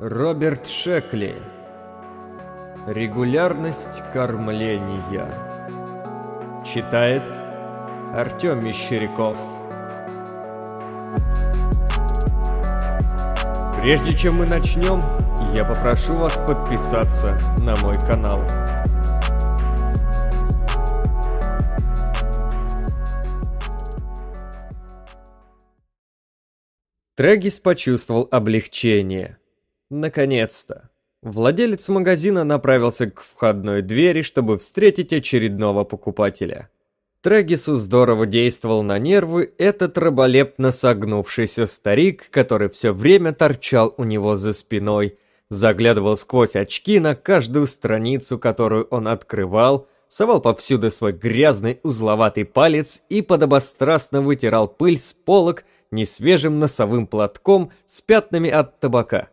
Роберт Шекли. Регулярность кормления. Читает Артем Мещеряков. Прежде чем мы начнем, я попрошу вас подписаться на мой канал. Трегис почувствовал облегчение. Наконец-то. Владелец магазина направился к входной двери, чтобы встретить очередного покупателя. Трегису здорово действовал на нервы этот раболепно согнувшийся старик, который все время торчал у него за спиной, заглядывал сквозь очки на каждую страницу, которую он открывал, совал повсюду свой грязный узловатый палец и подобострастно вытирал пыль с полок несвежим носовым платком с пятнами от табака.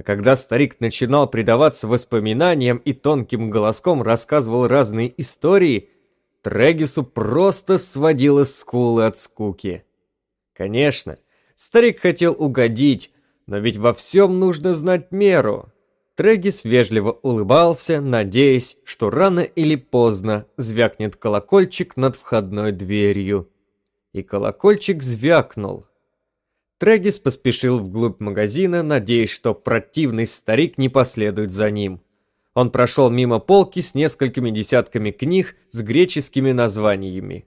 А когда старик начинал предаваться воспоминаниям и тонким голоском рассказывал разные истории, Трегису просто сводило скулы от скуки. Конечно, старик хотел угодить, но ведь во всем нужно знать меру. Трегис вежливо улыбался, надеясь, что рано или поздно звякнет колокольчик над входной дверью и колокольчик звякнул. Трегис поспешил вглубь магазина, надеясь, что противный старик не последует за ним. Он прошел мимо полки с несколькими десятками книг с греческими названиями.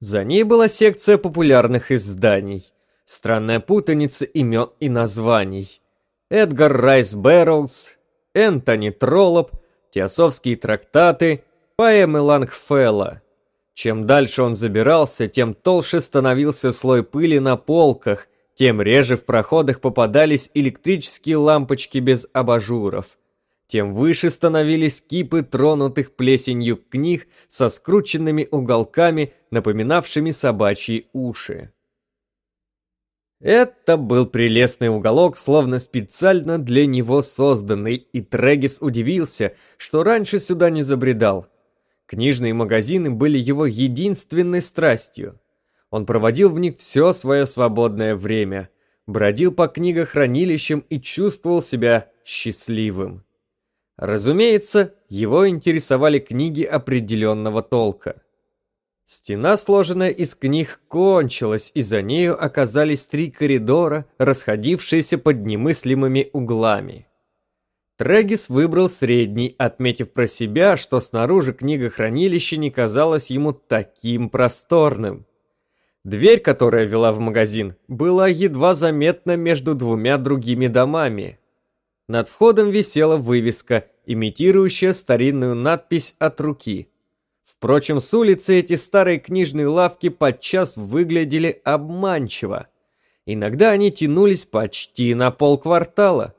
За ней была секция популярных изданий. Странная путаница имен и названий. Эдгар Райс Бэрроуз, Энтони Троллоп, теософские трактаты, поэмы Лангфелла. Чем дальше он забирался, тем толще становился слой пыли на полках, тем реже в проходах попадались электрические лампочки без абажуров. Тем выше становились кипы тронутых плесенью книг со скрученными уголками, напоминавшими собачьи уши. Это был прелестный уголок, словно специально для него созданный, и Трегис удивился, что раньше сюда не забредал. Книжные магазины были его единственной страстью. Он проводил в них все свое свободное время, бродил по книгохранилищам и чувствовал себя счастливым. Разумеется, его интересовали книги определенного толка. Стена, сложенная из книг, кончилась, и за нею оказались три коридора, расходившиеся под немыслимыми углами. Трегис выбрал средний, отметив про себя, что снаружи книгохранилище не казалось ему таким просторным. Дверь, которая вела в магазин, была едва заметна между двумя другими домами. Над входом висела вывеска, имитирующая старинную надпись от руки. Впрочем, с улицы эти старые книжные лавки подчас выглядели обманчиво. Иногда они тянулись почти на полквартала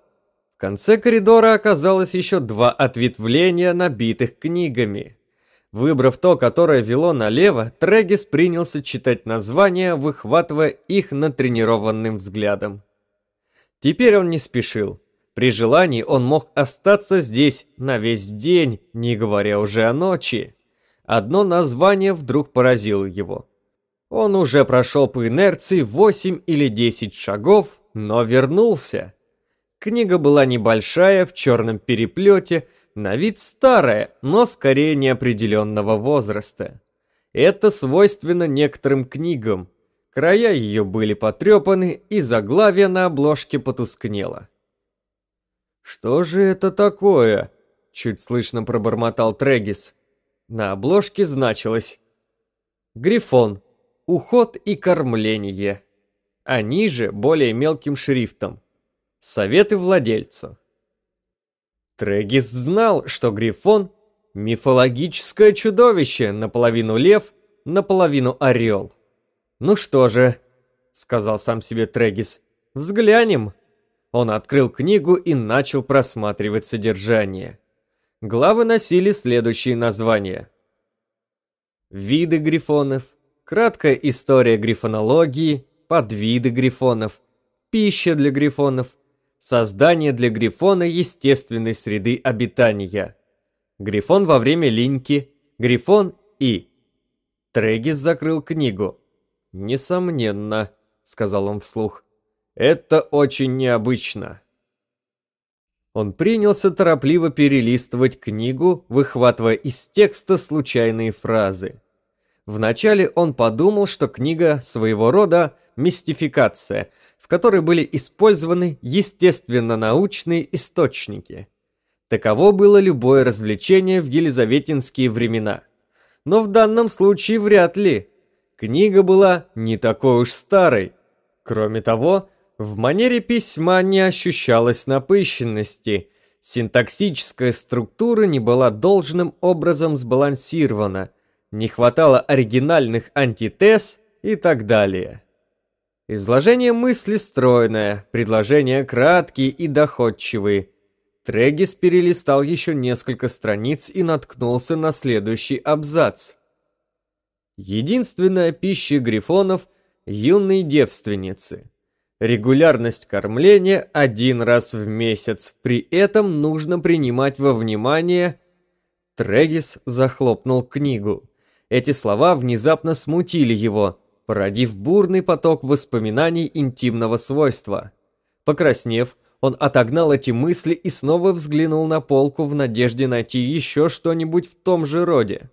конце коридора оказалось еще два ответвления, набитых книгами. Выбрав то, которое вело налево, Трегис принялся читать названия, выхватывая их натренированным взглядом. Теперь он не спешил. При желании он мог остаться здесь на весь день, не говоря уже о ночи. Одно название вдруг поразило его. Он уже прошел по инерции 8 или 10 шагов, но вернулся. Книга была небольшая, в черном переплете, на вид старая, но скорее неопределенного возраста. Это свойственно некоторым книгам. Края ее были потрепаны, и заглавие на обложке потускнело. «Что же это такое?» — чуть слышно пробормотал Трегис. На обложке значилось «Грифон. Уход и кормление». А ниже, более мелким шрифтом, Советы владельцу. Трегис знал, что Грифон — мифологическое чудовище, наполовину лев, наполовину орел. «Ну что же», — сказал сам себе Трегис, — «взглянем». Он открыл книгу и начал просматривать содержание. Главы носили следующие названия. Виды грифонов, краткая история грифонологии, подвиды грифонов, пища для грифонов, Создание для Грифона естественной среды обитания. Грифон во время линьки. Грифон и... Трегис закрыл книгу. «Несомненно», — сказал он вслух. «Это очень необычно». Он принялся торопливо перелистывать книгу, выхватывая из текста случайные фразы. Вначале он подумал, что книга своего рода мистификация, в которой были использованы естественно-научные источники. Таково было любое развлечение в елизаветинские времена. Но в данном случае вряд ли. Книга была не такой уж старой. Кроме того, в манере письма не ощущалось напыщенности, синтаксическая структура не была должным образом сбалансирована, не хватало оригинальных антитез и так далее. Изложение мысли стройное, предложения краткие и доходчивые. Трегис перелистал еще несколько страниц и наткнулся на следующий абзац. Единственная пища грифонов – юные девственницы. Регулярность кормления один раз в месяц. При этом нужно принимать во внимание... Трегис захлопнул книгу. Эти слова внезапно смутили его, породив бурный поток воспоминаний интимного свойства. Покраснев, он отогнал эти мысли и снова взглянул на полку в надежде найти еще что-нибудь в том же роде.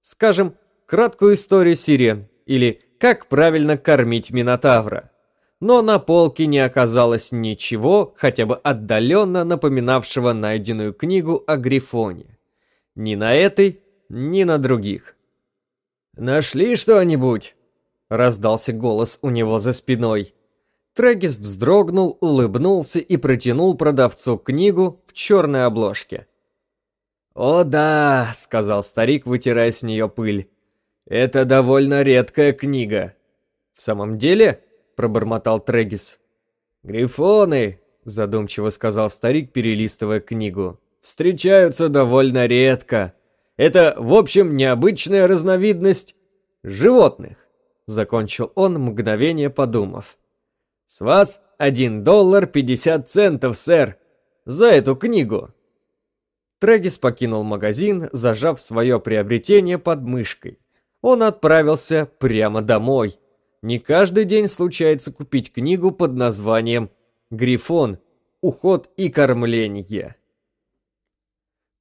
Скажем, краткую историю сирен или «Как правильно кормить Минотавра» но на полке не оказалось ничего, хотя бы отдаленно напоминавшего найденную книгу о Грифоне. Ни на этой, ни на других. «Нашли что-нибудь?» — раздался голос у него за спиной. Трегис вздрогнул, улыбнулся и протянул продавцу книгу в черной обложке. «О да», — сказал старик, вытирая с нее пыль. «Это довольно редкая книга». «В самом деле?» пробормотал Трегис. «Грифоны», — задумчиво сказал старик, перелистывая книгу, — «встречаются довольно редко. Это, в общем, необычная разновидность животных», — закончил он, мгновение подумав. «С вас один доллар пятьдесят центов, сэр, за эту книгу». Трегис покинул магазин, зажав свое приобретение под мышкой. Он отправился прямо домой — не каждый день случается купить книгу под названием «Грифон. Уход и кормление».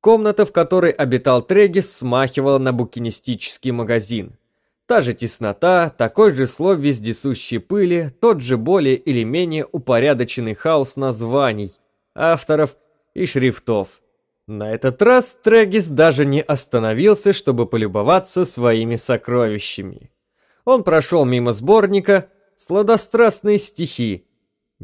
Комната, в которой обитал Трегис, смахивала на букинистический магазин. Та же теснота, такой же слой вездесущей пыли, тот же более или менее упорядоченный хаос названий, авторов и шрифтов. На этот раз Трегис даже не остановился, чтобы полюбоваться своими сокровищами он прошел мимо сборника «Сладострастные стихи»,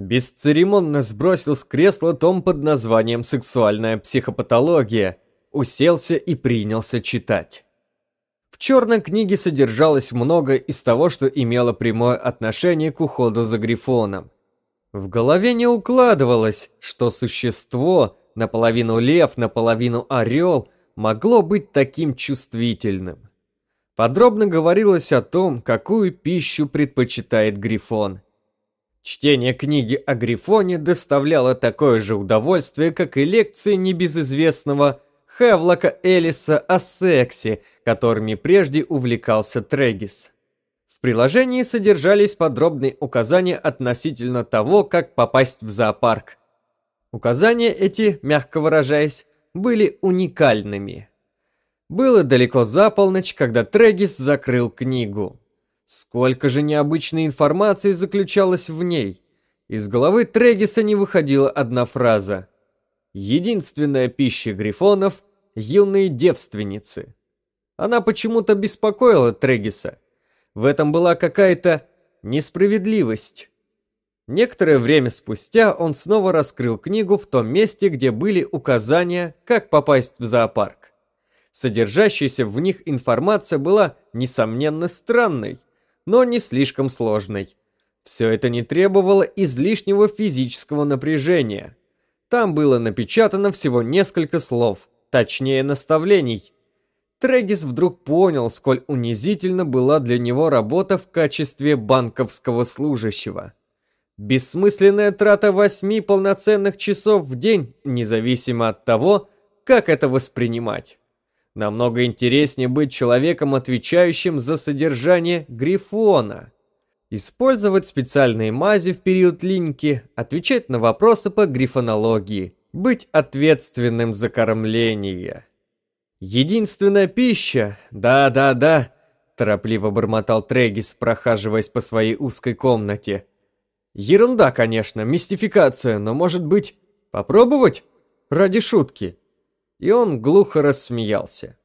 бесцеремонно сбросил с кресла том под названием «Сексуальная психопатология», уселся и принялся читать. В черной книге содержалось много из того, что имело прямое отношение к уходу за Грифоном. В голове не укладывалось, что существо, наполовину лев, наполовину орел, могло быть таким чувствительным. Подробно говорилось о том, какую пищу предпочитает Грифон. Чтение книги о Грифоне доставляло такое же удовольствие, как и лекции небезызвестного Хевлока Элиса о сексе, которыми прежде увлекался Трегис. В приложении содержались подробные указания относительно того, как попасть в зоопарк. Указания эти, мягко выражаясь, были уникальными. Было далеко за полночь, когда Трегис закрыл книгу. Сколько же необычной информации заключалось в ней. Из головы Трегиса не выходила одна фраза. «Единственная пища грифонов — юные девственницы». Она почему-то беспокоила Трегиса. В этом была какая-то несправедливость. Некоторое время спустя он снова раскрыл книгу в том месте, где были указания, как попасть в зоопарк. Содержащаяся в них информация была, несомненно, странной, но не слишком сложной. Все это не требовало излишнего физического напряжения. Там было напечатано всего несколько слов, точнее наставлений. Трегис вдруг понял, сколь унизительно была для него работа в качестве банковского служащего. Бессмысленная трата восьми полноценных часов в день, независимо от того, как это воспринимать. Намного интереснее быть человеком, отвечающим за содержание грифона. Использовать специальные мази в период линьки, отвечать на вопросы по грифонологии быть ответственным за кормление. Единственная пища, да-да-да, торопливо бормотал Трегис, прохаживаясь по своей узкой комнате. Ерунда, конечно, мистификация, но может быть, попробовать? Ради шутки. И он глухо рассмеялся.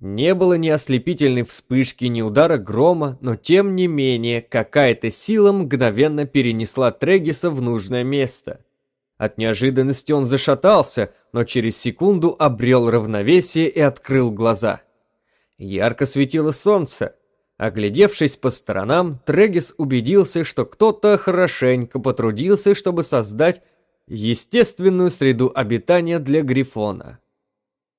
Не было ни ослепительной вспышки, ни удара грома, но тем не менее какая-то сила мгновенно перенесла Трегиса в нужное место. От неожиданности он зашатался, но через секунду обрел равновесие и открыл глаза. Ярко светило солнце. Оглядевшись по сторонам, Трегис убедился, что кто-то хорошенько потрудился, чтобы создать естественную среду обитания для Грифона.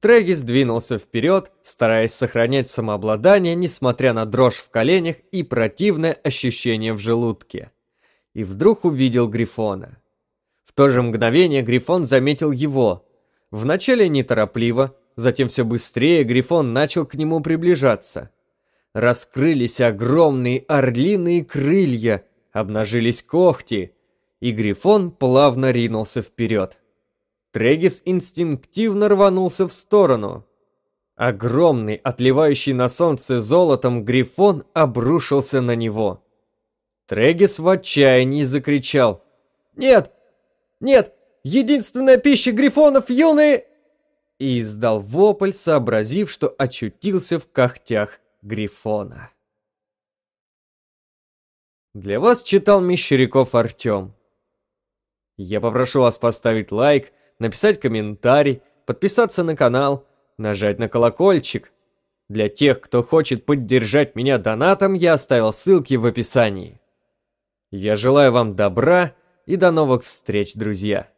Трегис двинулся вперед, стараясь сохранять самообладание, несмотря на дрожь в коленях и противное ощущение в желудке. И вдруг увидел Грифона. В то же мгновение Грифон заметил его. Вначале неторопливо, затем все быстрее Грифон начал к нему приближаться. Раскрылись огромные орлиные крылья, обнажились когти, и Грифон плавно ринулся вперед. Трегис инстинктивно рванулся в сторону. Огромный, отливающий на солнце золотом грифон обрушился на него. Трегис в отчаянии закричал. «Нет! Нет! Единственная пища грифонов юные!» И издал вопль, сообразив, что очутился в когтях грифона. Для вас читал Мещеряков Артем. Я попрошу вас поставить лайк, написать комментарий, подписаться на канал, нажать на колокольчик. Для тех, кто хочет поддержать меня донатом, я оставил ссылки в описании. Я желаю вам добра и до новых встреч, друзья!